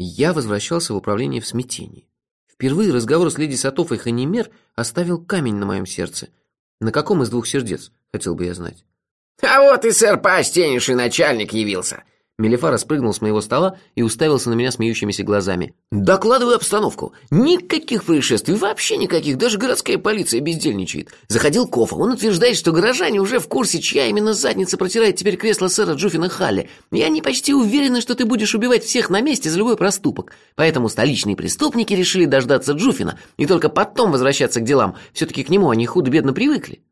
Я возвращался в управление в смятении. Впервые разговор с леди Сатофой Ханимер оставил камень на моем сердце. На каком из двух сердец, хотел бы я знать. «А вот и сэр почтеннейший начальник явился!» Мелифара спрыгнул с моего стола и уставился на меня смеющимися глазами. «Докладывай обстановку. Никаких происшествий, вообще никаких. Даже городская полиция бездельничает. Заходил Кофа. Он утверждает, что горожане уже в курсе, чья именно задница протирает теперь кресло сэра Джуффина Халли. И они почти уверены, что ты будешь убивать всех на месте за любой проступок. Поэтому столичные преступники решили дождаться Джуффина и только потом возвращаться к делам. Все-таки к нему они худо-бедно привыкли».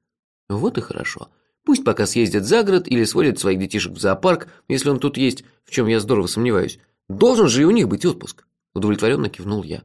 «Вот и хорошо». Пусть пока съездят за город или сводят своих детишек в зоопарк, если он тут есть, в чем я здорово сомневаюсь. Должен же и у них быть отпуск. Удовлетворенно кивнул я.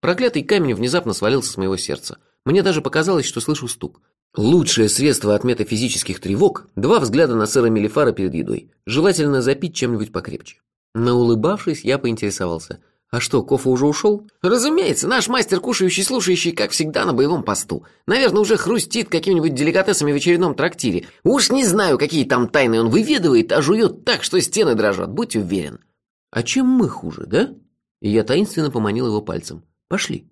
Проклятый камень внезапно свалился с моего сердца. Мне даже показалось, что слышу стук. Лучшее средство от метафизических тревог – два взгляда на сэра Мелифара перед едой. Желательно запить чем-нибудь покрепче. На улыбавшись, я поинтересовался – «А что, Кофа уже ушел?» «Разумеется, наш мастер, кушающий, слушающий, как всегда, на боевом посту. Наверное, уже хрустит какими-нибудь деликатесами в очередном трактире. Уж не знаю, какие там тайны он выведывает, а жует так, что стены дрожат, будь уверен». «А чем мы хуже, да?» И я таинственно поманил его пальцем. «Пошли».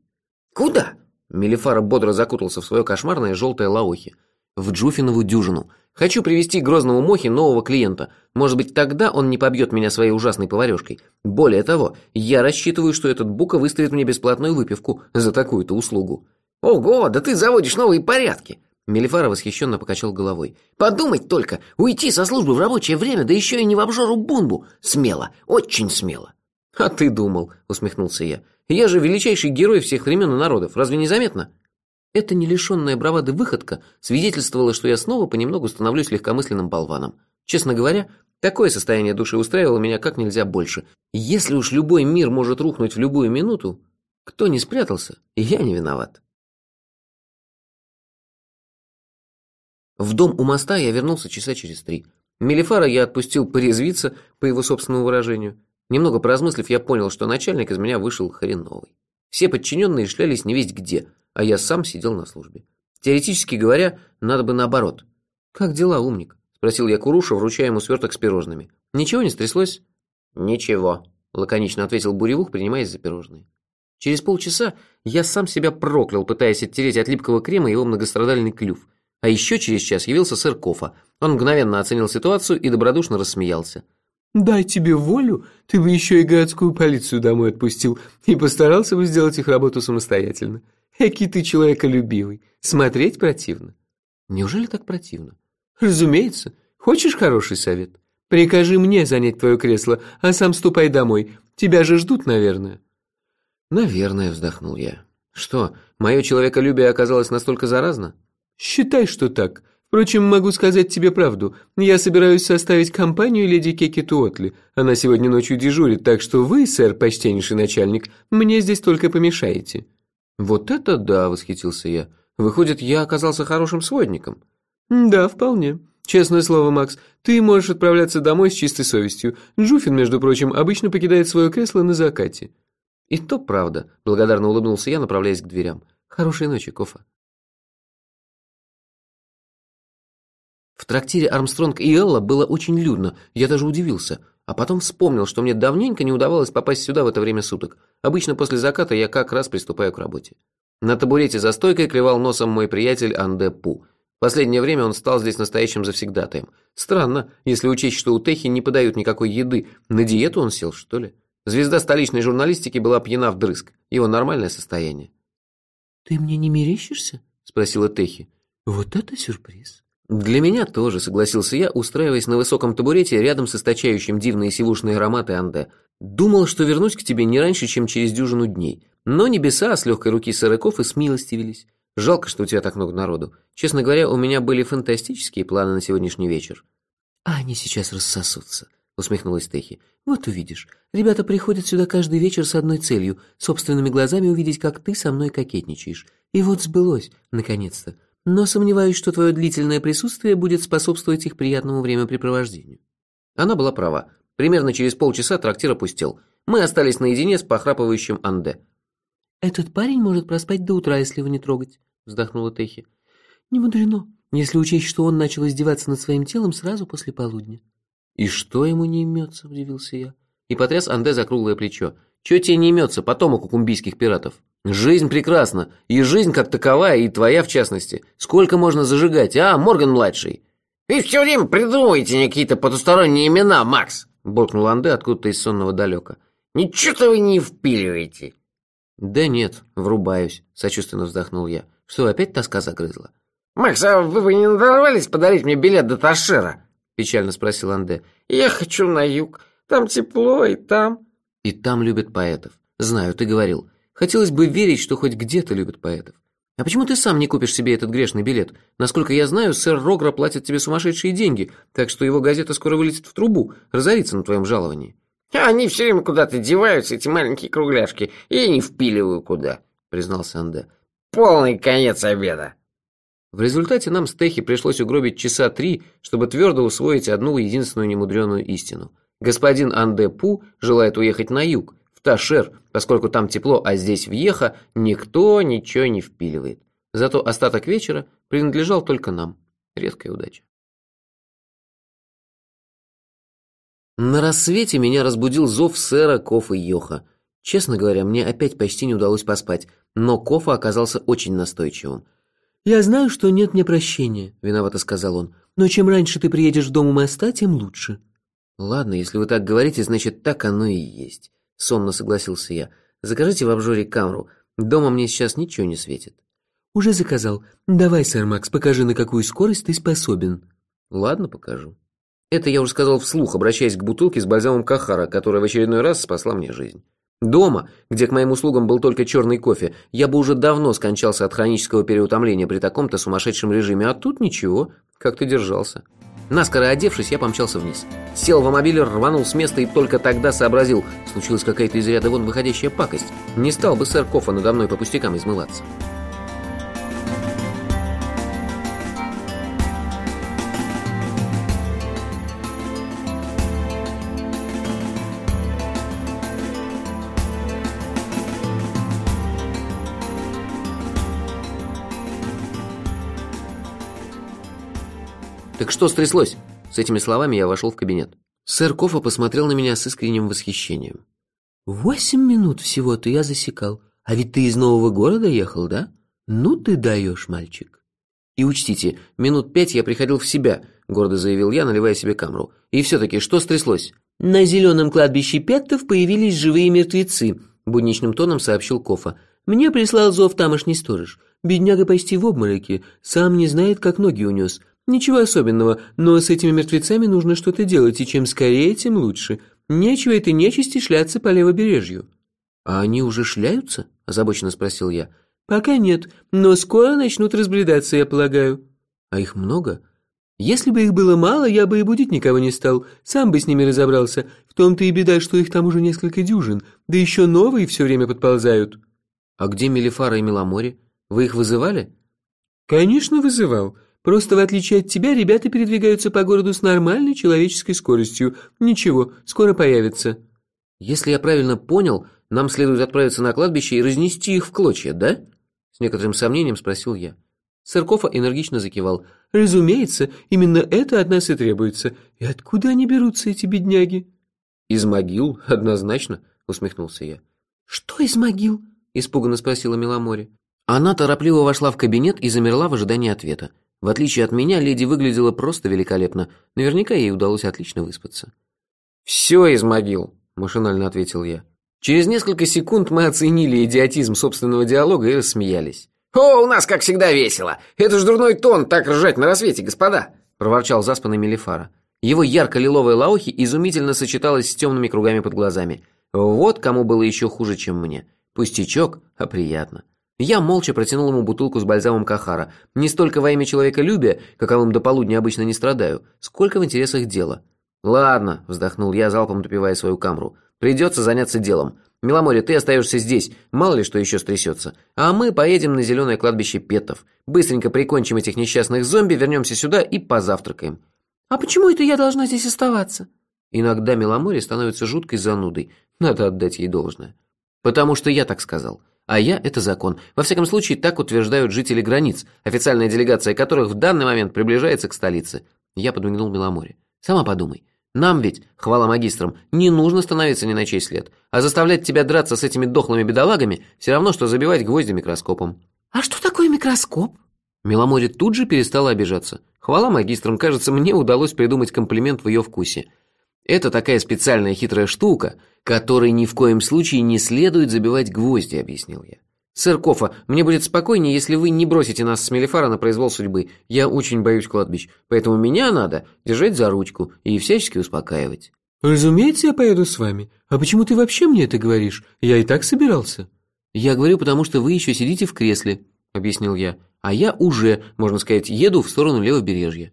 «Куда?» Мелифара бодро закутался в свое кошмарное желтое лаохи. «В Джуфинову дюжину. Хочу привести грозному Мохе нового клиента. Может быть, тогда он не побьет меня своей ужасной поварешкой. Более того, я рассчитываю, что этот Бука выставит мне бесплатную выпивку за такую-то услугу». «Ого, да ты заводишь новые порядки!» Мелифара восхищенно покачал головой. «Подумать только, уйти со службы в рабочее время, да еще и не в обжору бунбу. Смело, очень смело». «А ты думал», — усмехнулся я. «Я же величайший герой всех времен и народов. Разве не заметно?» Эта не лишенная бравады выходка свидетельствовала, что я снова понемногу становлюсь легкомысленным болваном. Честно говоря, такое состояние души устраивало меня как нельзя больше. Если уж любой мир может рухнуть в любую минуту, кто не спрятался, я не виноват. В дом у моста я вернулся часа через три. Мелифара я отпустил порезвиться, по его собственному выражению. Немного поразмыслив, я понял, что начальник из меня вышел хреновый. Все подчиненные шлялись невесть где – а я сам сидел на службе. Теоретически говоря, надо бы наоборот. «Как дела, умник?» – спросил я Куруша, вручая ему сверток с пирожными. «Ничего не стряслось?» «Ничего», – лаконично ответил Буревух, принимаясь за пирожные. Через полчаса я сам себя проклял, пытаясь оттереть от липкого крема его многострадальный клюв. А еще через час явился сэр Кофа. Он мгновенно оценил ситуацию и добродушно рассмеялся. «Дай тебе волю, ты бы еще и городскую полицию домой отпустил и постарался бы сделать их работу самостоятельно. Экий ты человеколюбивый. Смотреть противно. Неужели так противно? Разумеется. Хочешь хороший совет? Прикажи мне занять твое кресло, а сам ступай домой. Тебя же ждут, наверное. Наверное, вздохнул я. Что, мое человеколюбие оказалось настолько заразно? Считай, что так. Впрочем, могу сказать тебе правду. Я собираюсь составить компанию леди Кеки Туотли. Она сегодня ночью дежурит, так что вы, сэр, почтеннейший начальник, мне здесь только помешаете. «Вот это да!» – восхитился я. «Выходит, я оказался хорошим сводником». «Да, вполне. Честное слово, Макс, ты можешь отправляться домой с чистой совестью. Джуфин, между прочим, обычно покидает свое кресло на закате». «И то правда», – благодарно улыбнулся я, направляясь к дверям. «Хорошей ночи, Кофа». В трактире Армстронг и Элла было очень людно, я даже удивился – а потом вспомнил, что мне давненько не удавалось попасть сюда в это время суток. Обычно после заката я как раз приступаю к работе. На табурете за стойкой клевал носом мой приятель Анде Пу. Последнее время он стал здесь настоящим завсегдатаем. Странно, если учесть, что у Техи не подают никакой еды. На диету он сел, что ли? Звезда столичной журналистики была пьяна вдрызг. Его нормальное состояние. «Ты мне не мерещишься?» – спросила Техи. «Вот это сюрприз!» «Для меня тоже», — согласился я, устраиваясь на высоком табурете рядом с источающим дивные сивушные ароматы Анде. «Думал, что вернусь к тебе не раньше, чем через дюжину дней. Но небеса с легкой руки сыроков и смилостивились. Жалко, что у тебя так много народу. Честно говоря, у меня были фантастические планы на сегодняшний вечер». «А они сейчас рассосутся», — усмехнулась Техи. «Вот увидишь. Ребята приходят сюда каждый вечер с одной целью — собственными глазами увидеть, как ты со мной кокетничаешь. И вот сбылось, наконец-то но сомневаюсь, что твое длительное присутствие будет способствовать их приятному времяпрепровождению». Она была права. Примерно через полчаса трактир опустел. Мы остались наедине с похрапывающим Анде. «Этот парень может проспать до утра, если его не трогать», — вздохнула Техи. «Не мудрено, если учесть, что он начал издеваться над своим телом сразу после полудня». «И что ему не имется?» — удивился я. И потряс Анде за круглое плечо. Чего тебе не имется, потомок у кумбийских пиратов? Жизнь прекрасна, и жизнь как таковая, и твоя в частности. Сколько можно зажигать, а, Морган-младший?» «Вы все время придумываете какие-то потусторонние имена, Макс!» буркнул Анде откуда-то из сонного далека. «Ничего-то вы не впиливаете!» «Да нет, врубаюсь», — сочувственно вздохнул я. «Что, опять тоска загрызла?» «Макс, а вы бы не надорвались подарить мне билет до Ташера?» — печально спросил Анде. «Я хочу на юг. Там тепло, и там...» «И там любят поэтов. Знаю, ты говорил. Хотелось бы верить, что хоть где-то любят поэтов. А почему ты сам не купишь себе этот грешный билет? Насколько я знаю, сэр Рогра платит тебе сумасшедшие деньги, так что его газета скоро вылетит в трубу, разорится на твоем жаловании». А они все время куда-то деваются, эти маленькие кругляшки, и я не впиливаю куда», — признался Анде. «Полный конец обеда». В результате нам с Техи пришлось угробить часа три, чтобы твердо усвоить одну единственную немудреную истину. Господин Анде Пу желает уехать на юг, в Ташер, поскольку там тепло, а здесь в Еха никто ничего не впиливает. Зато остаток вечера принадлежал только нам. Редкая удача. На рассвете меня разбудил зов сэра Кофа Йоха. Честно говоря, мне опять почти не удалось поспать, но Кофа оказался очень настойчивым. «Я знаю, что нет мне прощения», — виновато сказал он. «Но чем раньше ты приедешь в дом у моста, тем лучше». «Ладно, если вы так говорите, значит, так оно и есть», — сонно согласился я. «Закажите в обжоре камеру. Дома мне сейчас ничего не светит». «Уже заказал. Давай, сэр Макс, покажи, на какую скорость ты способен». «Ладно, покажу». Это я уже сказал вслух, обращаясь к бутылке с бальзамом Кахара, которая в очередной раз спасла мне жизнь. Дома, где к моим услугам был только черный кофе, я бы уже давно скончался от хронического переутомления при таком-то сумасшедшем режиме, а тут ничего, как-то держался. Наскоро одевшись, я помчался вниз. Сел в мобилер, рванул с места и только тогда сообразил, случилась какая-то из ряда вон выходящая пакость. Не стал бы сэр Кофа надо мной по пустякам измываться. «Так что стряслось?» С этими словами я вошел в кабинет. Сэр Кофа посмотрел на меня с искренним восхищением. «Восемь минут всего-то я засекал. А ведь ты из нового города ехал, да? Ну ты даешь, мальчик». «И учтите, минут пять я приходил в себя», — гордо заявил я, наливая себе камеру. «И все-таки, что стряслось?» «На зеленом кладбище Петтов появились живые мертвецы», — будничным тоном сообщил Кофа. «Мне прислал зов тамошний сторож. Бедняга почти в обмороке, сам не знает, как ноги унес. Ничего особенного, но с этими мертвецами нужно что-то делать, и чем скорее, тем лучше. Нечего этой нечисти шляться по левобережью». «А они уже шляются?» – озабоченно спросил я. «Пока нет, но скоро начнут разбредаться, я полагаю». «А их много?» «Если бы их было мало, я бы и будить никого не стал, сам бы с ними разобрался. В том-то и беда, что их там уже несколько дюжин, да еще новые все время подползают». «А где Мелифара и Меломори? Вы их вызывали?» «Конечно, вызывал. Просто в отличие от тебя, ребята передвигаются по городу с нормальной человеческой скоростью. Ничего, скоро появятся». «Если я правильно понял, нам следует отправиться на кладбище и разнести их в клочья, да?» С некоторым сомнением спросил я. Сыркова энергично закивал. «Разумеется, именно это от нас и требуется. И откуда они берутся, эти бедняги?» «Из могил, однозначно», — усмехнулся я. «Что из могил?» — испуганно спросила Меломори. Она торопливо вошла в кабинет и замерла в ожидании ответа. В отличие от меня, леди выглядела просто великолепно. Наверняка ей удалось отлично выспаться. «Все из могил», – машинально ответил я. Через несколько секунд мы оценили идиотизм собственного диалога и рассмеялись. «О, у нас, как всегда, весело! Это ж дурной тон так ржать на рассвете, господа!» – проворчал заспанный Мелифара. Его ярко-лиловая лаухи изумительно сочеталась с темными кругами под глазами. Вот кому было еще хуже, чем мне. Пустячок, а приятно. Я молча протянул ему бутылку с бальзамом Кахара. Не столько во имя человеколюбия, каковым до полудня обычно не страдаю, сколько в интересах дела. «Ладно», — вздохнул я, залпом допивая свою камру. «Придется заняться делом. Миломори, ты остаешься здесь, мало ли что еще стрясется. А мы поедем на зеленое кладбище Петов. Быстренько прикончим этих несчастных зомби, вернемся сюда и позавтракаем». «А почему это я должна здесь оставаться?» Иногда Миломори становится жуткой занудой. Надо отдать ей должное. «Потому что я так сказал. А я – это закон. Во всяком случае, так утверждают жители границ, официальная делегация которых в данный момент приближается к столице. Я подмигнул Меломоре. Сама подумай. Нам ведь, хвала магистрам, не нужно становиться ни на чей след, а заставлять тебя драться с этими дохлыми бедолагами все равно, что забивать гвозди микроскопом». «А что такое микроскоп?» Меломори тут же перестала обижаться. Хвала магистрам, кажется, мне удалось придумать комплимент в ее вкусе. Это такая специальная хитрая штука, которой ни в коем случае не следует забивать гвозди, объяснил я. «Сэр Кофа, мне будет спокойнее, если вы не бросите нас с Мелифара на произвол судьбы. Я очень боюсь кладбищ, поэтому меня надо держать за ручку и всячески успокаивать». «Разумеется, я поеду с вами. А почему ты вообще мне это говоришь? Я и так собирался». «Я говорю, потому что вы еще сидите в кресле», — объяснил я. «А я уже, можно сказать, еду в сторону левобережья».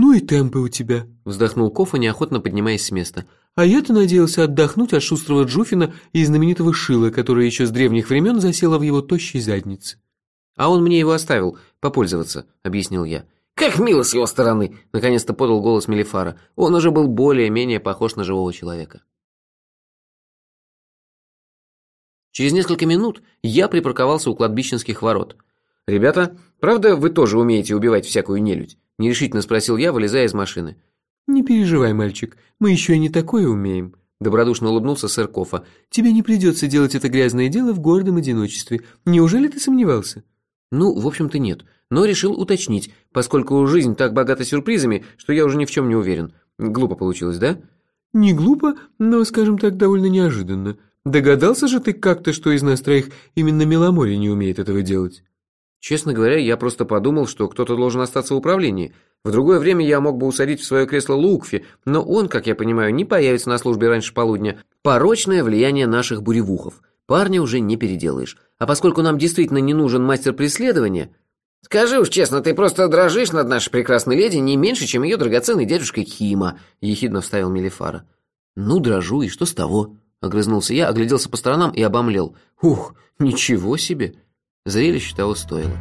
«Ну и темпы у тебя», — вздохнул Кофа, неохотно поднимаясь с места. А я-то надеялся отдохнуть от шустрого Джуфина и знаменитого Шила, которое еще с древних времен засело в его тощей заднице. «А он мне его оставил, попользоваться», — объяснил я. «Как мило с его стороны!» — наконец-то подал голос Мелифара. Он уже был более-менее похож на живого человека. Через несколько минут я припарковался у кладбищенских ворот. «Ребята, правда вы тоже умеете убивать всякую нелюдь?» – нерешительно спросил я, вылезая из машины. «Не переживай, мальчик, мы еще и не такое умеем», – добродушно улыбнулся сэр. «Тебе не придется делать это грязное дело в гордом одиночестве. Неужели ты сомневался?» «Ну, в общем-то, нет, но решил уточнить, поскольку жизнь так богата сюрпризами, что я уже ни в чем не уверен. Глупо получилось, да?» «Не глупо, но, скажем так, довольно неожиданно. Догадался же ты как-то, что из нас троих именно Меломори не умеет этого делать?» «Честно говоря, я просто подумал, что кто-то должен остаться в управлении». В другое время я мог бы усадить в свое кресло Лукфи, но он, как я понимаю, не появится на службе раньше полудня. Порочное влияние наших буревухов. Парня уже не переделаешь. А поскольку нам действительно не нужен мастер преследования... «Скажи уж честно, ты просто дрожишь над нашей прекрасной леди не меньше, чем ее драгоценный дядюшка Хима», — ехидно вставил Мелифара. «Ну, дрожу, и что с того?» — огрызнулся я, огляделся по сторонам и обомлел. «Ух, ничего себе!» Зрелище того стоило.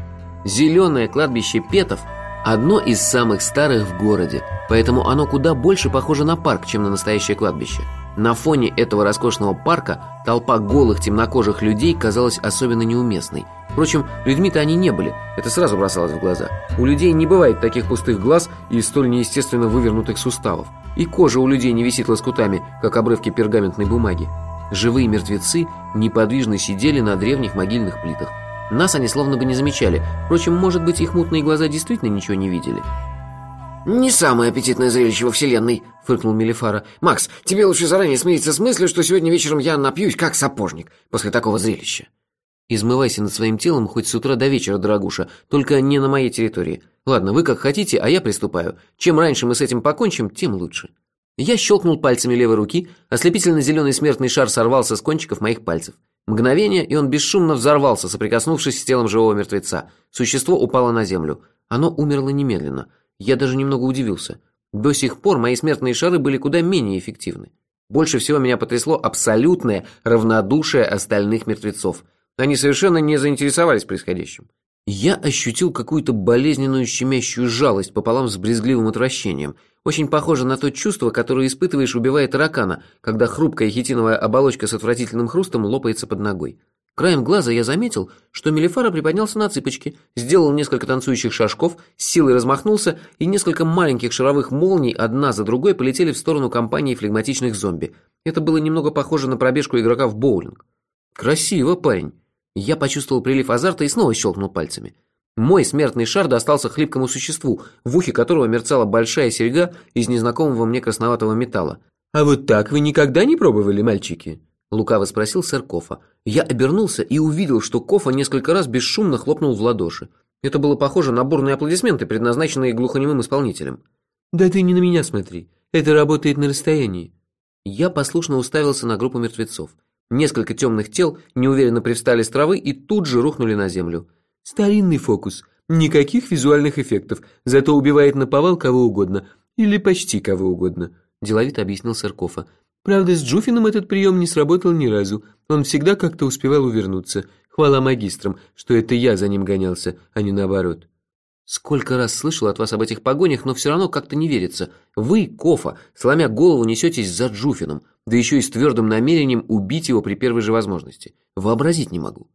Зеленое кладбище петов — Одно из самых старых в городе, поэтому оно куда больше похоже на парк, чем на настоящее кладбище. На фоне этого роскошного парка толпа голых темнокожих людей казалась особенно неуместной. Впрочем, людьми-то они не были, это сразу бросалось в глаза. У людей не бывает таких пустых глаз и столь неестественно вывернутых суставов. И кожа у людей не висит лоскутами, как обрывки пергаментной бумаги. Живые мертвецы неподвижно сидели на древних могильных плитах. Нас они словно бы не замечали. Впрочем, может быть, их мутные глаза действительно ничего не видели. «Не самое аппетитное зрелище во вселенной», — фыркнул Мелифара. «Макс, тебе лучше заранее смириться с мыслью, что сегодня вечером я напьюсь, как сапожник, после такого зрелища». «Измывайся над своим телом хоть с утра до вечера, дорогуша, только не на моей территории. Ладно, вы как хотите, а я приступаю. Чем раньше мы с этим покончим, тем лучше». Я щелкнул пальцами левой руки, ослепительно зеленый смертный шар сорвался с кончиков моих пальцев. Мгновение, и он бесшумно взорвался, соприкоснувшись с телом живого мертвеца. Существо упало на землю. Оно умерло немедленно. Я даже немного удивился. До сих пор мои смертные шары были куда менее эффективны. Больше всего меня потрясло абсолютное равнодушие остальных мертвецов. Они совершенно не заинтересовались происходящим. Я ощутил какую-то болезненную щемящую жалость пополам с брезгливым отвращением. Очень похоже на то чувство, которое испытываешь, убивая таракана, когда хрупкая хитиновая оболочка с отвратительным хрустом лопается под ногой. Краем глаза я заметил, что Мелифара приподнялся на цыпочки, сделал несколько танцующих шажков, с силой размахнулся, и несколько маленьких шаровых молний одна за другой полетели в сторону компании флегматичных зомби. Это было немного похоже на пробежку игрока в боулинг. Красиво, парень. Я почувствовал прилив азарта и снова щелкнул пальцами. Мой смертный шар достался хлипкому существу, в ухе которого мерцала большая серьга из незнакомого мне красноватого металла. «А вот так вы никогда не пробовали, мальчики?» Лукаво спросил сэр Кофа. Я обернулся и увидел, что Кофа несколько раз бесшумно хлопнул в ладоши. Это было похоже на бурные аплодисменты, предназначенные глухонемым исполнителям. «Да ты не на меня смотри. Это работает на расстоянии». Я послушно уставился на группу мертвецов. Несколько темных тел неуверенно привстали с травы и тут же рухнули на землю. Старинный фокус. Никаких визуальных эффектов, зато убивает на повал кого угодно. Или почти кого угодно», – деловито объяснил Саркофа. «Правда, с Джуфином этот прием не сработал ни разу. Он всегда как-то успевал увернуться. Хвала магистрам, что это я за ним гонялся, а не наоборот». Сколько раз слышал от вас об этих погонях, но все равно как-то не верится. Вы, Кофа, сломя голову, несетесь за Джуфином, да еще и с твердым намерением убить его при первой же возможности. Вообразить не могу.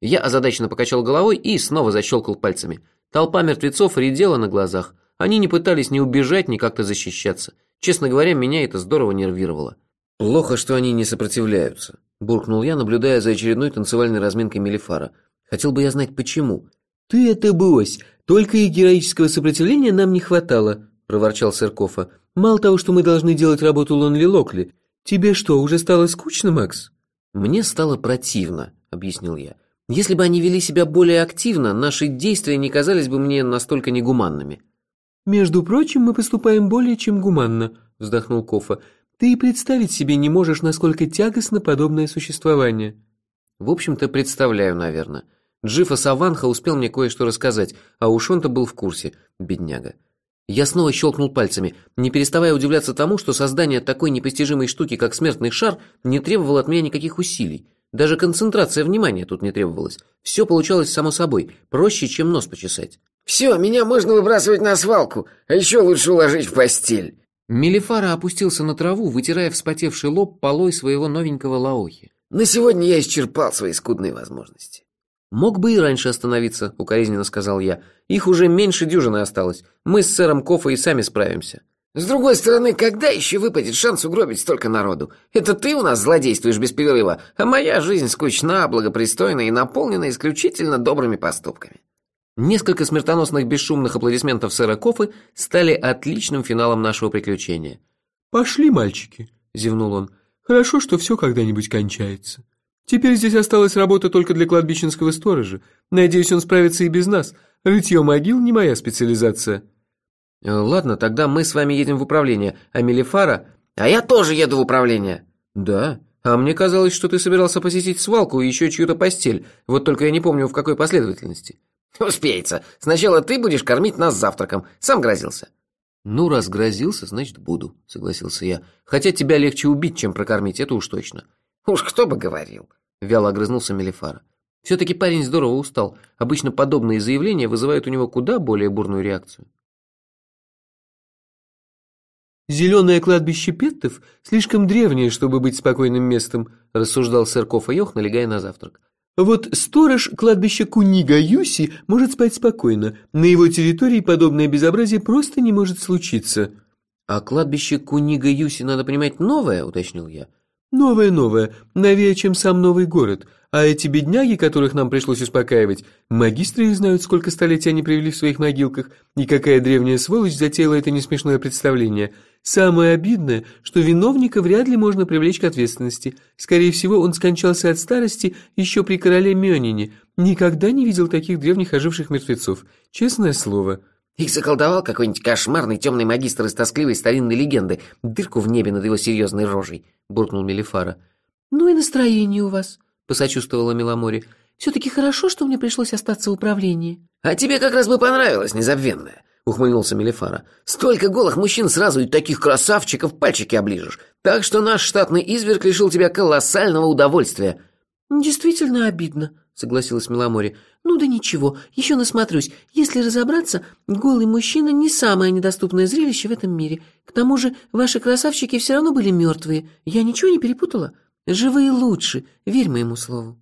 Я озадаченно покачал головой и снова защелкал пальцами. Толпа мертвецов редела на глазах. Они не пытались ни убежать, ни как-то защищаться. Честно говоря, меня это здорово нервировало. «Плохо, что они не сопротивляются», – буркнул я, наблюдая за очередной танцевальной разминкой Мелифара. «Хотел бы я знать, почему». «Ты это брось! Только и героического сопротивления нам не хватало», – проворчал Сыркофа. «Мало того, что мы должны делать работу Лонли Локли. Тебе что, уже стало скучно, Макс?» «Мне стало противно», – объяснил я. «Если бы они вели себя более активно, наши действия не казались бы мне настолько негуманными». «Между прочим, мы поступаем более чем гуманно», – вздохнул Кофа. «Ты и представить себе не можешь, насколько тягостно подобное существование». «В общем-то, представляю, наверное. Джифа Саванха успел мне кое-что рассказать, а уж он-то был в курсе, бедняга». Я снова щелкнул пальцами, не переставая удивляться тому, что создание такой непостижимой штуки, как смертный шар, не требовало от меня никаких усилий. Даже концентрация внимания тут не требовалась. Все получалось само собой, проще, чем нос почесать. «Все, меня можно выбрасывать на свалку, а еще лучше уложить в постель». Мелифара опустился на траву, вытирая вспотевший лоб полой своего новенького лаохи. «На сегодня я исчерпал свои скудные возможности». «Мог бы и раньше остановиться», — укоризненно сказал я. «Их уже меньше дюжины осталось. Мы с сэром Кофа и сами справимся». «С другой стороны, когда еще выпадет шанс угробить столько народу? Это ты у нас злодействуешь без перерыва, а моя жизнь скучна, благопристойна и наполнена исключительно добрыми поступками». Несколько смертоносных бесшумных аплодисментов сэра Кофы стали отличным финалом нашего приключения. «Пошли, мальчики», — зевнул он. «Хорошо, что все когда-нибудь кончается. Теперь здесь осталась работа только для кладбищенского сторожа. Надеюсь, он справится и без нас. Рытье могил не моя специализация». Э, «Ладно, тогда мы с вами едем в управление, а Мелифара...» «А я тоже еду в управление». «Да? А мне казалось, что ты собирался посетить свалку и еще чью-то постель. Вот только я не помню, в какой последовательности». «Успеется. Сначала ты будешь кормить нас завтраком. Сам грозился». «Ну, раз грозился, значит, буду», — согласился я. «Хотя тебя легче убить, чем прокормить, это уж точно». «Уж кто бы говорил», — вяло огрызнулся Мелифара. Все-таки парень здорово устал. Обычно подобные заявления вызывают у него куда более бурную реакцию. «Зеленое кладбище Петтов слишком древнее, чтобы быть спокойным местом», рассуждал сэр Кофа Йох, налегая на завтрак. Вот сторож кладбища Кунига Юси может спать спокойно. На его территории подобное безобразие просто не может случиться. А кладбище Кунига Юси, надо понимать, новое, уточнил я. Новое-новое, новее, чем сам новый город. А эти бедняги, которых нам пришлось успокаивать, магистры их знают, сколько столетий они провели в своих могилках, и какая древняя сволочь затеяла это несмешное представление – Самое обидное, что виновника вряд ли можно привлечь к ответственности. Скорее всего, он скончался от старости еще при короле Мёнине. Никогда не видел таких древних оживших мертвецов. Честное слово. Их заколдовал какой-нибудь кошмарный темный магистр из тоскливой старинной легенды. Дырку в небе над его серьезной рожей, буркнул Мелифара. Ну и настроение у вас, посочувствовала Меломори. Все-таки хорошо, что мне пришлось остаться в управлении. А тебе как раз бы понравилось, незабвенная ухмыльнулся Мелифара. «Столько голых мужчин сразу и таких красавчиков пальчики оближешь. Так что наш штатный изверг лишил тебя колоссального удовольствия». «Действительно обидно», — согласилась Меломори. «Ну да ничего, еще насмотрюсь. Если разобраться, голый мужчина не самое недоступное зрелище в этом мире. К тому же ваши красавчики все равно были мертвые. Я ничего не перепутала? Живые лучше, верь моему слову».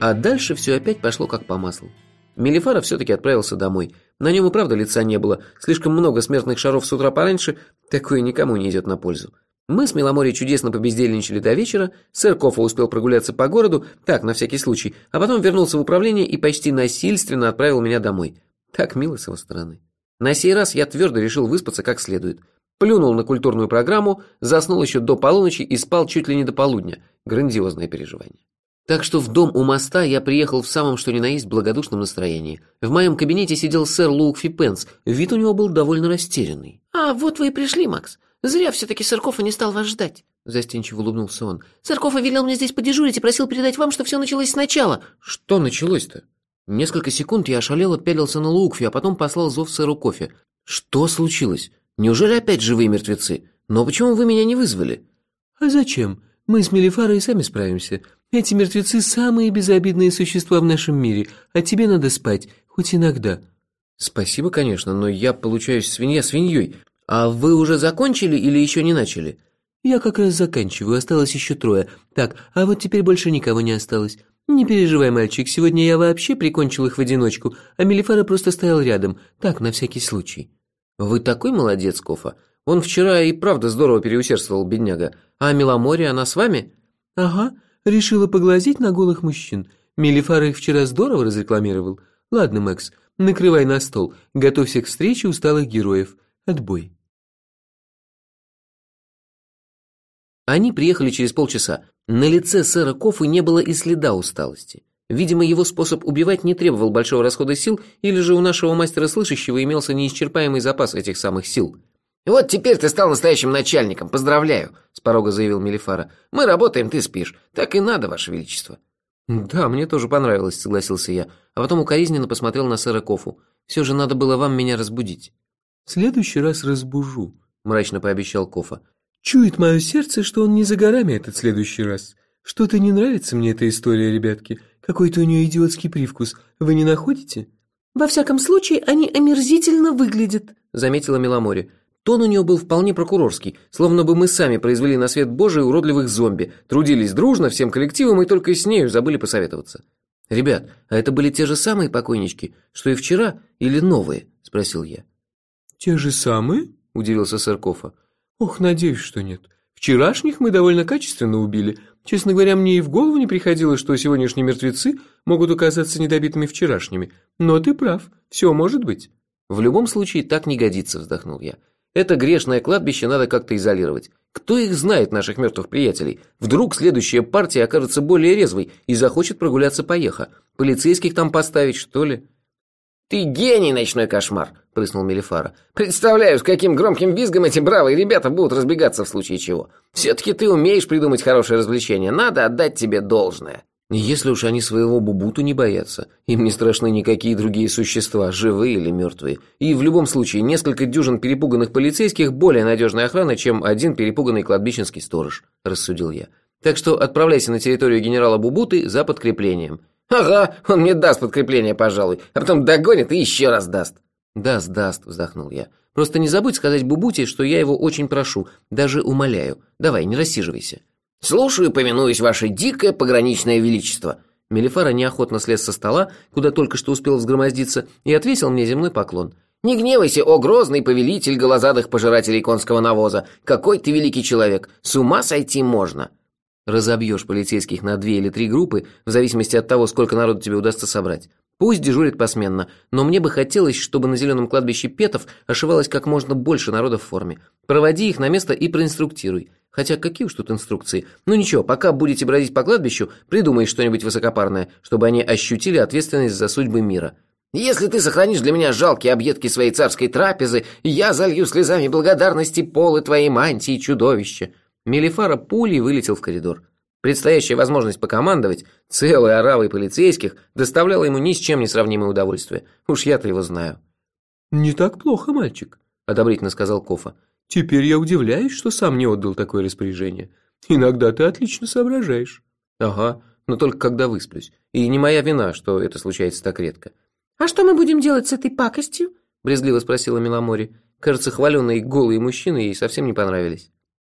А дальше все опять пошло как по маслу. Мелифара все-таки отправился домой. На нем и правда лица не было. Слишком много смертных шаров с утра пораньше, такое никому не идет на пользу. Мы с Меломори чудесно побездельничали до вечера, сэр Кофа успел прогуляться по городу, так, на всякий случай, а потом вернулся в управление и почти насильственно отправил меня домой. Так мило с его стороны. На сей раз я твердо решил выспаться как следует. Плюнул на культурную программу, заснул еще до полуночи и спал чуть ли не до полудня. Грандиозное переживание. Так что в дом у моста я приехал в самом что ни на есть благодушном настроении. В моем кабинете сидел сэр Луукфи Пенс, вид у него был довольно растерянный. «А, вот вы и пришли, Макс. Зря все-таки Сырков не стал вас ждать», — застенчиво улыбнулся он. «Сырков велел мне здесь подежурить и просил передать вам, что все началось сначала». «Что началось-то?» Несколько секунд я ошалело пялился на Луукфи, а потом послал зов сэру кофе. «Что случилось? Неужели опять живые мертвецы? Но почему вы меня не вызвали?» «А зачем? Мы с Мелифарой сами справимся. Эти мертвецы – самые безобидные существа в нашем мире, а тебе надо спать, хоть иногда». «Спасибо, конечно, но я получаюсь свинья свиньей. «А вы уже закончили или еще не начали?» «Я как раз заканчиваю, осталось еще трое. Так, а вот теперь больше никого не осталось. Не переживай, мальчик, сегодня я вообще прикончил их в одиночку, а Мелифара просто стоял рядом, так, на всякий случай». «Вы такой молодец, Кофа. Он вчера и правда здорово переусердствовал, бедняга. А Меломори, она с вами?» «Ага, решила поглазеть на голых мужчин. Мелифара их вчера здорово разрекламировал. Ладно, Макс, накрывай на стол, готовься к встрече усталых героев. Отбой». Они приехали через полчаса. На лице сэра Кофы не было и следа усталости. Видимо, его способ убивать не требовал большого расхода сил, или же у нашего мастера слышащего имелся неисчерпаемый запас этих самых сил. «Вот теперь ты стал настоящим начальником, поздравляю», — с порога заявил Мелифара. «Мы работаем, ты спишь. Так и надо, ваше величество». «Да, мне тоже понравилось», — согласился я, а потом укоризненно посмотрел на сэра Кофу. «Все же надо было вам меня разбудить». «В следующий раз разбужу», — мрачно пообещал Кофа. Чует мое сердце, что он не за горами этот следующий раз. Что-то не нравится мне эта история, ребятки. Какой-то у нее идиотский привкус. Вы не находите? Во всяком случае, они омерзительно выглядят, заметила Меломори. Тон у нее был вполне прокурорский, словно бы мы сами произвели на свет Божий уродливых зомби, трудились дружно всем коллективом и только с нею забыли посоветоваться. «Ребят, а это были те же самые покойнички, что и вчера, или новые?» – спросил я. «Те же самые?» – удивился Сыркофа. Ох, надеюсь, что нет. Вчерашних мы довольно качественно убили. Честно говоря, мне и в голову не приходило, что сегодняшние мертвецы могут оказаться недобитыми вчерашними. Но ты прав, все может быть. В любом случае, так не годится, вздохнул я. Это грешное кладбище надо как-то изолировать. Кто их знает, наших мертвых приятелей? Вдруг следующая партия окажется более резвой и захочет прогуляться поеха. Полицейских там поставить, что ли? «Ты гений, ночной кошмар!» – прыснул Мелифара. «Представляю, с каким громким визгом эти бравые ребята будут разбегаться в случае чего. Все-таки ты умеешь придумать хорошее развлечение, надо отдать тебе должное». Если уж они своего бубуту не боятся, им не страшны никакие другие существа, живые или мертвые. И в любом случае, несколько дюжин перепуганных полицейских более надежная охрана, чем один перепуганный кладбищенский сторож, рассудил я. Так что отправляйся на территорию генерала Бубуты за подкреплением. «Ага, он мне даст подкрепление, пожалуй, а потом догонит и еще раз даст». «Даст, даст», — вздохнул я. «Просто не забудь сказать Бубуте, что я его очень прошу, даже умоляю. Давай, не рассиживайся». «Слушаю, повинуюсь, ваше дикое пограничное величество». Мелифара неохотно слез со стола, куда только что успел взгромоздиться, и отвесил мне земной поклон. «Не гневайся, о грозный повелитель голозадых пожирателей конского навоза! Какой ты великий человек! С ума сойти можно!» Разобьешь полицейских на две или три группы, в зависимости от того, сколько народу тебе удастся собрать. Пусть дежурит посменно, но мне бы хотелось, чтобы на зеленом кладбище Петов ошивалось как можно больше народа в форме. Проводи их на место и проинструктируй. Хотя какие уж тут инструкции. Ну ничего, пока будете бродить по кладбищу, придумай что-нибудь высокопарное, чтобы они ощутили ответственность за судьбы мира. Если ты сохранишь для меня жалкие объедки своей царской трапезы, я залью слезами благодарности полы твоей мантии, чудовище. Мелифара пулей вылетел в коридор. Предстоящая возможность покомандовать целой оравой полицейских доставляла ему ни с чем не сравнимое удовольствие. Уж я-то его знаю. «Не так плохо, мальчик», — одобрительно сказал Кофа. «Теперь я удивляюсь, что сам не отдал такое распоряжение. Иногда ты отлично соображаешь». «Ага, но только когда высплюсь. И не моя вина, что это случается так редко». «А что мы будем делать с этой пакостью?» — брезгливо спросила Миломори. Кажется, хваленные голые мужчины ей совсем не понравились.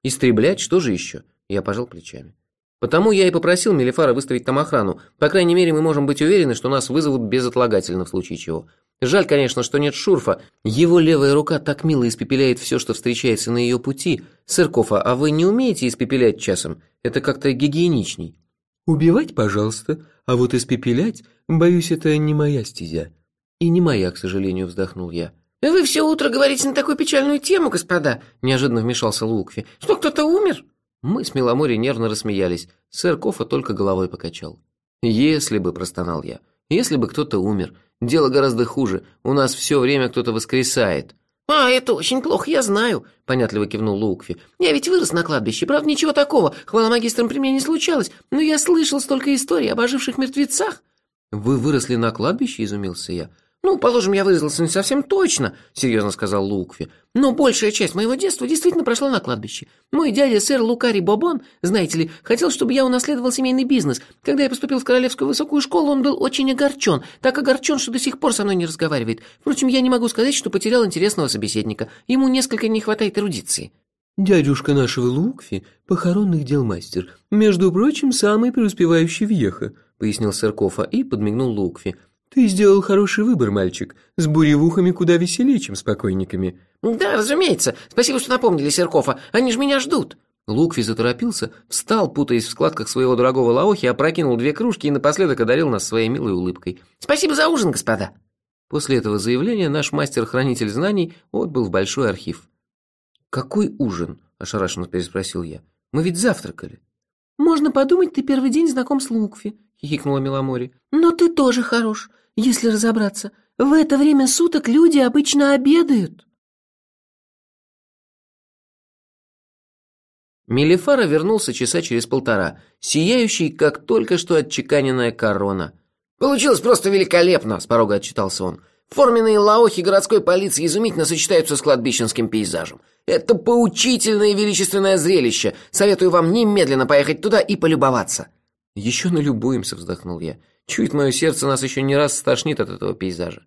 Истреблять, что же еще? Я пожал плечами. Потому я и попросил Мелифара выставить там охрану. По крайней мере, мы можем быть уверены, что нас вызовут безотлагательно в случае чего. Жаль, конечно, что нет Шурфа. Его левая рука так мило испепеляет все, что встречается на ее пути. Сыркофа, а вы не умеете испепелять часом? Это как-то гигиеничней. Убивать, пожалуйста, а вот испепелять, боюсь, это не моя стезя. И не моя, к сожалению, вздохнул я. «Вы все утро говорите на такую печальную тему, господа», — неожиданно вмешался Лукви. «Что, кто-то умер?» Мы с Меломори нервно рассмеялись. Сэр Кофа только головой покачал. «Если бы», — простонал я, — «если бы кто-то умер. Дело гораздо хуже. У нас все время кто-то воскресает». «А, это очень плохо, я знаю», — понятливо кивнул Лукви. «Я ведь вырос на кладбище, правда, ничего такого, хвала магистрам при мне не случалось, но я слышал столько историй об оживших мертвецах». «Вы выросли на кладбище?» — изумился я. «Ну, положим, я выразился не совсем точно», — серьезно сказал Лукви. «Но большая часть моего детства действительно прошла на кладбище. Мой дядя, сэр Лукари Бобон, знаете ли, хотел, чтобы я унаследовал семейный бизнес. Когда я поступил в Королевскую высокую школу, он был очень огорчен. Так огорчен, что до сих пор со мной не разговаривает. Впрочем, я не могу сказать, что потерял интересного собеседника. Ему несколько не хватает эрудиции». «Дядюшка нашего Лукви – похоронных дел мастер. Между прочим, самый преуспевающий въеха», – пояснил сэр Кофа и подмигнул Лукви – «Ты сделал хороший выбор, мальчик. С буревухами куда веселее, чем с покойниками». «Да, разумеется. Спасибо, что напомнили, Серкофа. Они же меня ждут». Лукви заторопился, встал, путаясь в складках своего дорогого лаохи, опрокинул две кружки и напоследок одарил нас своей милой улыбкой. «Спасибо за ужин, господа!» После этого заявления наш мастер-хранитель знаний отбыл в большой архив. «Какой ужин?» – ошарашенно переспросил я. «Мы ведь завтракали». «Можно подумать, ты первый день знаком с Лукви», – хихикнула Миломори. «Но ты тоже хорош. Если разобраться, в это время суток люди обычно обедают. Мелифара вернулся часа через полтора, сияющий, как только что отчеканенная корона. «Получилось просто великолепно!» – с порога отчитался он. «Форменные лаохи городской полиции изумительно сочетаются с кладбищенским пейзажем. Это поучительное и величественное зрелище. Советую вам немедленно поехать туда и полюбоваться». «Еще налюбуемся», – вздохнул я. Чует мое сердце, нас еще не раз стошнит от этого пейзажа.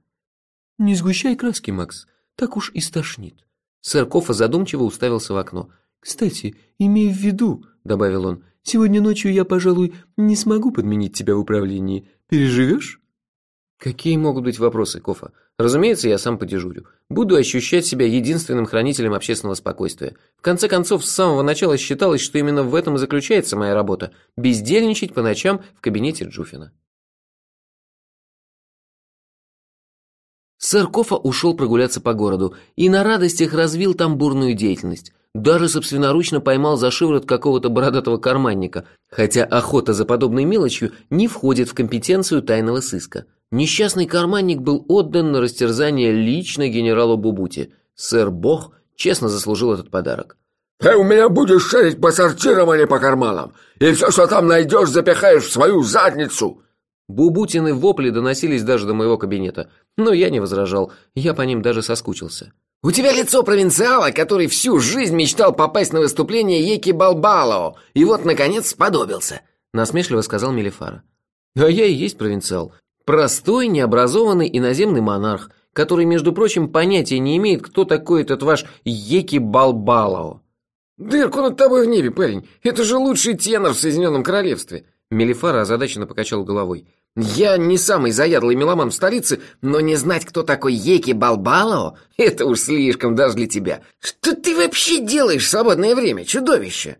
Не сгущай краски, Макс, так уж и стошнит. Сэр Кофа задумчиво уставился в окно. «Кстати, имей в виду», — добавил он, — «сегодня ночью я, пожалуй, не смогу подменить тебя в управлении. Переживешь?» Какие могут быть вопросы, Кофа? Разумеется, я сам подежурю. Буду ощущать себя единственным хранителем общественного спокойствия. В конце концов, с самого начала считалось, что именно в этом и заключается моя работа – бездельничать по ночам в кабинете Джуфина. Сэр Кофа ушел прогуляться по городу и на радостях развил там бурную деятельность. Даже собственноручно поймал за шиворот какого-то бородатого карманника, хотя охота за подобной мелочью не входит в компетенцию тайного сыска. Несчастный карманник был отдан на растерзание лично генералу Бубути. Сэр Бог честно заслужил этот подарок. «Ты у меня будешь шарить по сортирам, а не по карманам, и все, что там найдешь, запихаешь в свою задницу!» Бубутины вопли доносились даже до моего кабинета, но я не возражал, я по ним даже соскучился. «У тебя лицо провинциала, который всю жизнь мечтал попасть на выступление Еки Балбалао, и вот, наконец, сподобился», — насмешливо сказал Мелифара. «А я и есть провинциал. Простой, необразованный иноземный монарх, который, между прочим, понятия не имеет, кто такой этот ваш Еки Балбалао». «Дырку над тобой в небе, парень, это же лучший тенор в Соединенном Королевстве», Мелифара озадаченно покачал головой. «Я не самый заядлый меломан в столице, но не знать, кто такой Еки Балбалао, это уж слишком даже для тебя. Что ты вообще делаешь в свободное время, чудовище?»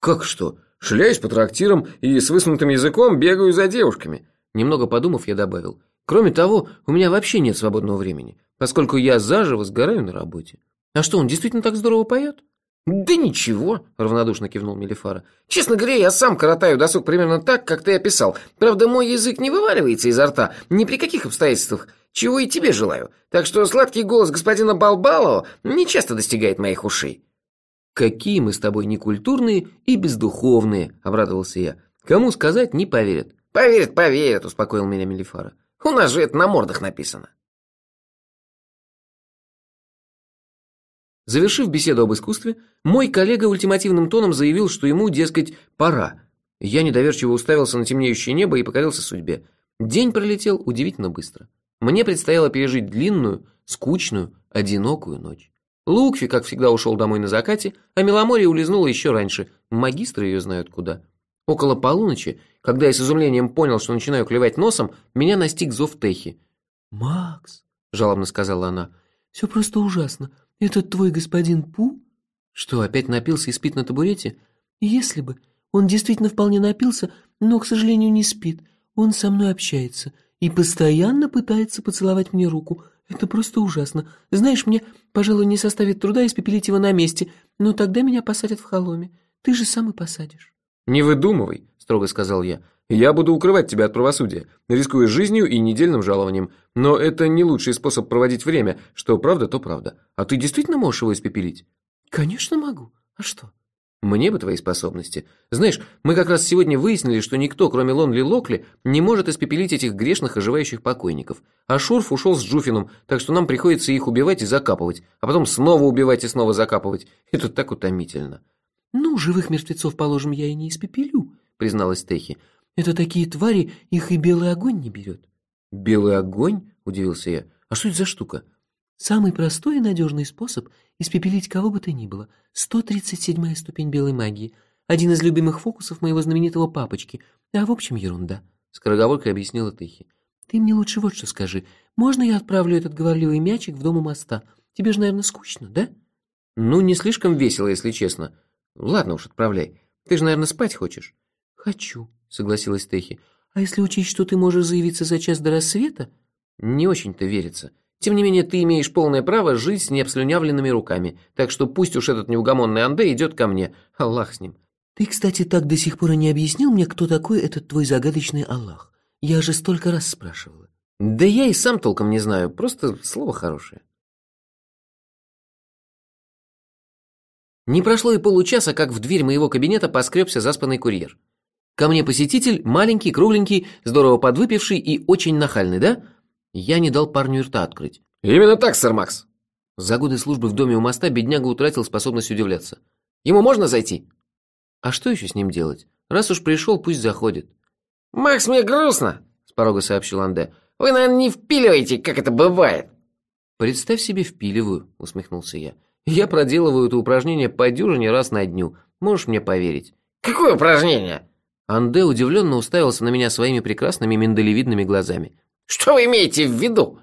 «Как что? Шляюсь по трактирам и с высунутым языком бегаю за девушками». Немного подумав, я добавил. «Кроме того, у меня вообще нет свободного времени, поскольку я заживо сгораю на работе. А что, он действительно так здорово поет?» «Да ничего», — равнодушно кивнул Мелифара. «Честно говоря, я сам коротаю досуг примерно так, как ты описал. Правда, мой язык не вываливается изо рта, ни при каких обстоятельствах, чего и тебе желаю. Так что сладкий голос господина Балбалова не часто достигает моих ушей». «Какие мы с тобой некультурные и бездуховные», — обрадовался я. «Кому сказать, не поверят». «Поверят, поверят», — успокоил меня Мелифара. «У нас же это на мордах написано». Завершив беседу об искусстве, мой коллега ультимативным тоном заявил, что ему, дескать, пора. Я недоверчиво уставился на темнеющее небо и покорился судьбе. День пролетел удивительно быстро. Мне предстояло пережить длинную, скучную, одинокую ночь. Лукфи, как всегда, ушел домой на закате, а Меломорья улизнула еще раньше. Магистры ее знают куда. Около полуночи, когда я с изумлением понял, что начинаю клевать носом, меня настиг зов Техи. «Макс», — жалобно сказала она, — «все просто ужасно. «Этот твой господин Пу?» «Что, опять напился и спит на табурете?» «Если бы. Он действительно вполне напился, но, к сожалению, не спит. Он со мной общается и постоянно пытается поцеловать мне руку. Это просто ужасно. Знаешь, мне, пожалуй, не составит труда испепелить его на месте, но тогда меня посадят в холоме. Ты же сам и посадишь». «Не выдумывай», — строго сказал я. Я буду укрывать тебя от правосудия, рискуя жизнью и недельным жалованием. Но это не лучший способ проводить время, что правда, то правда. А ты действительно можешь его испепелить? Конечно могу. А что? Мне бы твои способности. Знаешь, мы как раз сегодня выяснили, что никто, кроме Лонли Локли, не может испепелить этих грешных оживающих покойников. А Шурф ушел с Джуфином, так что нам приходится их убивать и закапывать, а потом снова убивать и снова закапывать. Это так утомительно. «Ну, живых мертвецов, положим, я и не испепелю», — призналась Техи. «Это такие твари, их и белый огонь не берет». «Белый огонь?» — удивился я. «А что это за штука?» Самый простой и надежный способ испепелить кого бы то ни было. 137-я ступень белой магии. Один из любимых фокусов моего знаменитого папочки. А в общем ерунда. Скороговоркой объяснила Тыхи. Ты мне лучше вот что скажи. Можно я отправлю этот говорливый мячик в дом у моста? Тебе же, наверное, скучно, да? Ну, не слишком весело, если честно. Ладно уж, отправляй. Ты же, наверное, спать хочешь? Хочу, согласилась Техи. А если учесть, что ты можешь заявиться за час до рассвета? Не очень-то верится. Тем не менее, ты имеешь полное право жить с необслюнявленными руками, так что пусть уж этот неугомонный Анде идет ко мне. Аллах с ним. Ты, кстати, так до сих пор и не объяснил мне, кто такой этот твой загадочный Аллах. Я же столько раз спрашивала. Да я и сам толком не знаю, просто слово хорошее. Не прошло и получаса, как в дверь моего кабинета поскребся заспанный курьер. Ко мне посетитель, маленький, кругленький, здорово подвыпивший и очень нахальный, да? Я не дал парню рта открыть. «Именно так, сэр Макс!» За годы службы в доме у моста бедняга утратил способность удивляться. «Ему можно зайти?» «А что еще с ним делать? Раз уж пришел, пусть заходит». «Макс, мне грустно!» — с порога сообщил Анде. «Вы, наверное, не впиливаете, как это бывает!» «Представь себе, впиливаю», — усмехнулся я. «Я проделываю это упражнение по дюжине раз на дню. Можешь мне поверить?» «Какое упражнение?» Анде удивленно уставился на меня своими прекрасными миндалевидными глазами. Что вы имеете в виду?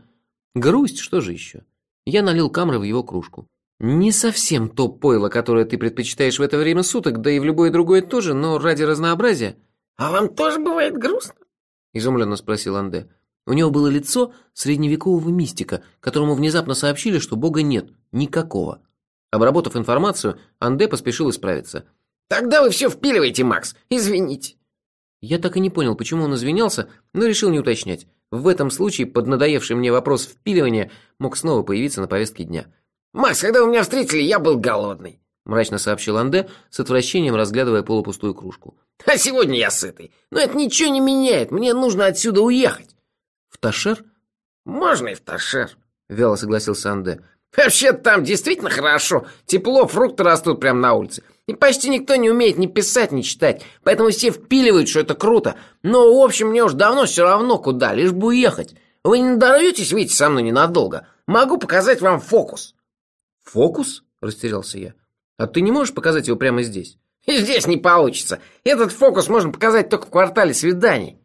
Грусть, что же еще? Я налил камры в его кружку. Не совсем то пойло, которое ты предпочитаешь в это время суток, да и в любое другое тоже, но ради разнообразия. А вам тоже бывает грустно? Изумленно спросил Анде. У него было лицо средневекового мистика, которому внезапно сообщили, что Бога нет, никакого. Обработав информацию, Анде поспешил исправиться. «Тогда вы все впиливаете, Макс, извините». Я так и не понял, почему он извинялся, но решил не уточнять. В этом случае поднадоевший мне вопрос впиливания мог снова появиться на повестке дня. «Макс, когда вы меня встретили, я был голодный», – мрачно сообщил Анде, с отвращением разглядывая полупустую кружку. «А сегодня я сытый. Но это ничего не меняет, мне нужно отсюда уехать». «В Ташер?» «Можно и в Ташер», – вяло согласился Анде. «Вообще там действительно хорошо. Тепло, фрукты растут прямо на улице. И почти никто не умеет ни писать, ни читать, поэтому все впиливают, что это круто. Но, в общем, мне уж давно все равно куда, лишь бы уехать. Вы не надорветесь выйти со мной ненадолго? Могу показать вам фокус». «Фокус?» – растерялся я. «А ты не можешь показать его прямо здесь?» И здесь не получится. Этот фокус можно показать только в квартале свиданий.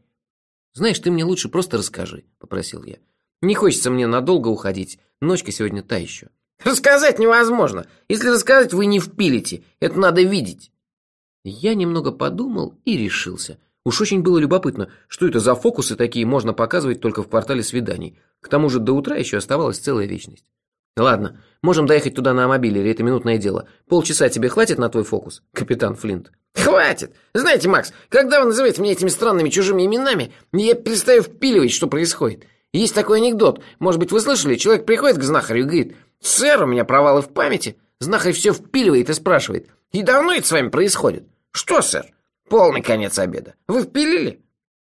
Знаешь, ты мне лучше просто расскажи, попросил я. Не хочется мне надолго уходить. Ночка сегодня та еще. Рассказать невозможно. Если рассказать, вы не впилите. Это надо видеть. Я немного подумал и решился. Уж очень было любопытно, что это за фокусы такие можно показывать только в квартале свиданий. К тому же до утра еще оставалась целая вечность. Ладно, можем доехать туда на мобилере, это минутное дело. Полчаса тебе хватит на твой фокус, капитан Флинт? Хватит! Знаете, Макс, когда вы называете меня этими странными чужими именами, я перестаю впиливать, что происходит. Есть такой анекдот, может быть, вы слышали, человек приходит к знахарю и говорит, «Сэр, у меня провалы в памяти». Знахарь все впиливает и спрашивает, «И давно это с вами происходит?» «Что, сэр?» «Полный конец обеда. Вы впилили?»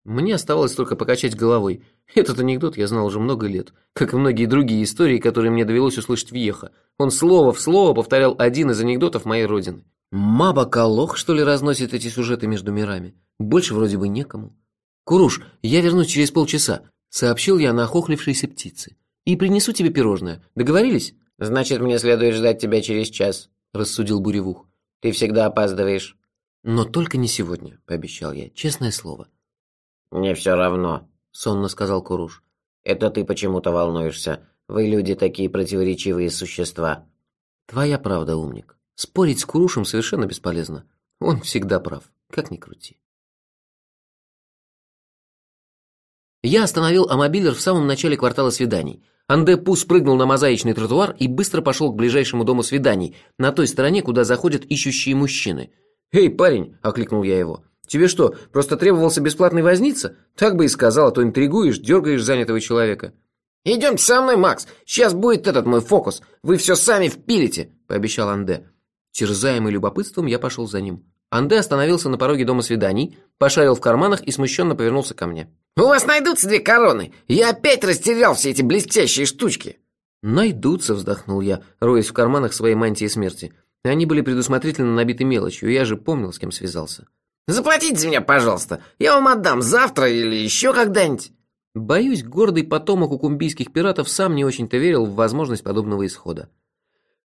Мне оставалось только покачать головой. Этот анекдот я знал уже много лет, как и многие другие истории, которые мне довелось услышать в Ехо. Он слово в слово повторял один из анекдотов моей родины. Маба Калох, что ли, разносит эти сюжеты между мирами? Больше вроде бы некому. Куруш, я вернусь через полчаса сообщил я нахохлившейся птице. «И принесу тебе пирожное. Договорились?» «Значит, мне следует ждать тебя через час», – рассудил Буревух. «Ты всегда опаздываешь». «Но только не сегодня», – пообещал я, честное слово. «Мне все равно», – сонно сказал Куруш. «Это ты почему-то волнуешься. Вы люди такие противоречивые существа». «Твоя правда, умник. Спорить с Курушем совершенно бесполезно. Он всегда прав, как ни крути». Я остановил амобилер в самом начале квартала свиданий. Андепу спрыгнул на мозаичный тротуар и быстро пошел к ближайшему дому свиданий, на той стороне, куда заходят ищущие мужчины. «Эй, парень!» – окликнул я его. «Тебе что, просто требовался бесплатный возница? Так бы и сказал, а то интригуешь, дергаешь занятого человека». «Идемте со мной, Макс. Сейчас будет этот мой фокус. Вы все сами впилите», – пообещал Анде. Терзаемый любопытством, я пошел за ним. Анде остановился на пороге дома свиданий, пошарил в карманах и смущенно повернулся ко мне. «У вас найдутся две короны? Я опять растерял все эти блестящие штучки!» «Найдутся», — вздохнул я, роясь в карманах своей мантии смерти. Они были предусмотрительно набиты мелочью, я же помнил, с кем связался. «Заплатите за меня, пожалуйста, я вам отдам завтра или еще когда-нибудь». Боюсь, гордый потомок укумбийских пиратов сам не очень-то верил в возможность подобного исхода.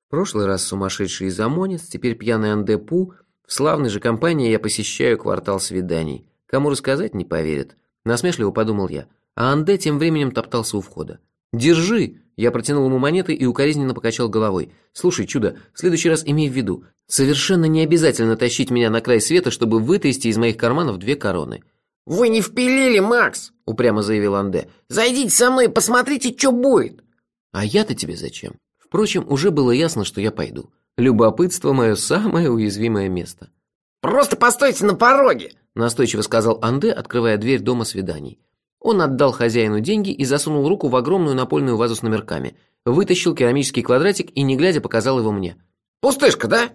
В прошлый раз сумасшедший замонец, теперь пьяный Андепу, в славной же компании я посещаю квартал свиданий. Кому рассказать не поверят. Насмешливо подумал я, а Анде тем временем топтался у входа. «Держи!» Я протянул ему монеты и укоризненно покачал головой. «Слушай, чудо, в следующий раз имей в виду, совершенно не обязательно тащить меня на край света, чтобы вытрясти из моих карманов две короны». «Вы не впилили, Макс!» — упрямо заявил Анде. «Зайдите со мной и посмотрите, что будет!» «А я-то тебе зачем?» Впрочем, уже было ясно, что я пойду. Любопытство – мое самое уязвимое место. «Просто постойте на пороге!» – настойчиво сказал Анде, открывая дверь дома свиданий. Он отдал хозяину деньги и засунул руку в огромную напольную вазу с номерками. Вытащил керамический квадратик и, не глядя, показал его мне. «Пустышка, да?»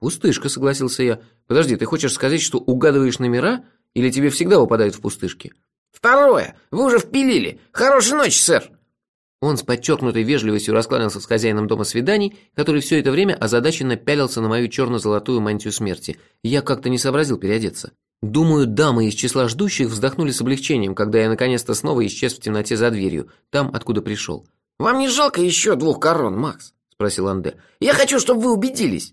«Пустышка», — согласился я. «Подожди, ты хочешь сказать, что угадываешь номера, или тебе всегда выпадают в пустышки?» «Второе. Вы уже впилили. Хорошей ночи, сэр!» Он с подчеркнутой вежливостью раскланялся с хозяином дома свиданий, который все это время озадаченно пялился на мою черно-золотую мантию смерти. Я как-то не сообразил переодеться. Думаю, дамы из числа ждущих вздохнули с облегчением, когда я наконец-то снова исчез в темноте за дверью, там, откуда пришел. «Вам не жалко еще двух корон, Макс?» – спросил Анде. «Я хочу, чтобы вы убедились».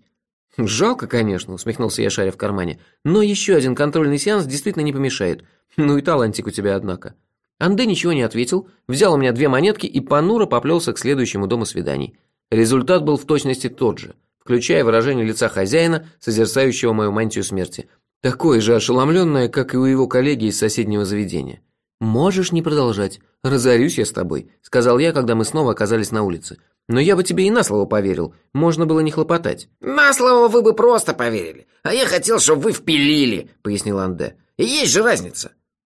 «Жалко, конечно», – усмехнулся я, шаря в кармане. «Но еще один контрольный сеанс действительно не помешает. Ну и талантик у тебя, однако». Анде ничего не ответил, взял у меня две монетки и понуро поплелся к следующему дому свиданий. Результат был в точности тот же, включая выражение лица хозяина, созерцающего мою мантию смерти – Такое же ошеломленное, как и у его коллеги из соседнего заведения. «Можешь не продолжать. Разорюсь я с тобой», — сказал я, когда мы снова оказались на улице. «Но я бы тебе и на слово поверил. Можно было не хлопотать». «На слово вы бы просто поверили. А я хотел, чтобы вы впилили», — пояснил Анде. «И есть же разница».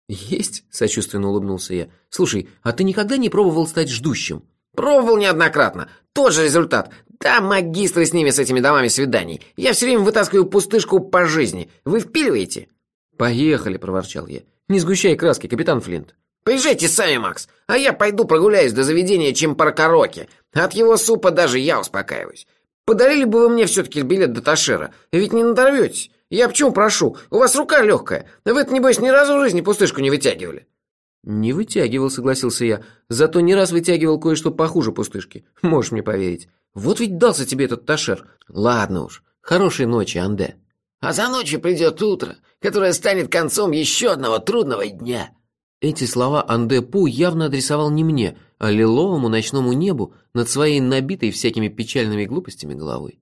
«Есть», — сочувственно улыбнулся я. «Слушай, а ты никогда не пробовал стать ждущим?» «Пробовал неоднократно. Тот же результат. Да, магистры с ними, с этими домами свиданий. Я все время вытаскиваю пустышку по жизни. Вы впиливаете?» «Поехали», — проворчал я. «Не сгущай краски, капитан Флинт». «Поезжайте сами, Макс, а я пойду прогуляюсь до заведения Чемпаркароки. От его супа даже я успокаиваюсь. Подарили бы вы мне все-таки билет до Ташера, ведь не надорветесь. Я почему прошу? У вас рука легкая. Вы-то, небось, ни разу в жизни пустышку не вытягивали». «Не вытягивал», — согласился я. «Зато не раз вытягивал кое-что похуже пустышки. Можешь мне поверить. Вот ведь дался тебе этот Ташер. Ладно уж. Хорошей ночи, Анде». «А за ночью придет утро, которое станет концом еще одного трудного дня». Эти слова Анде Пу явно адресовал не мне, а лиловому ночному небу над своей набитой всякими печальными глупостями головой.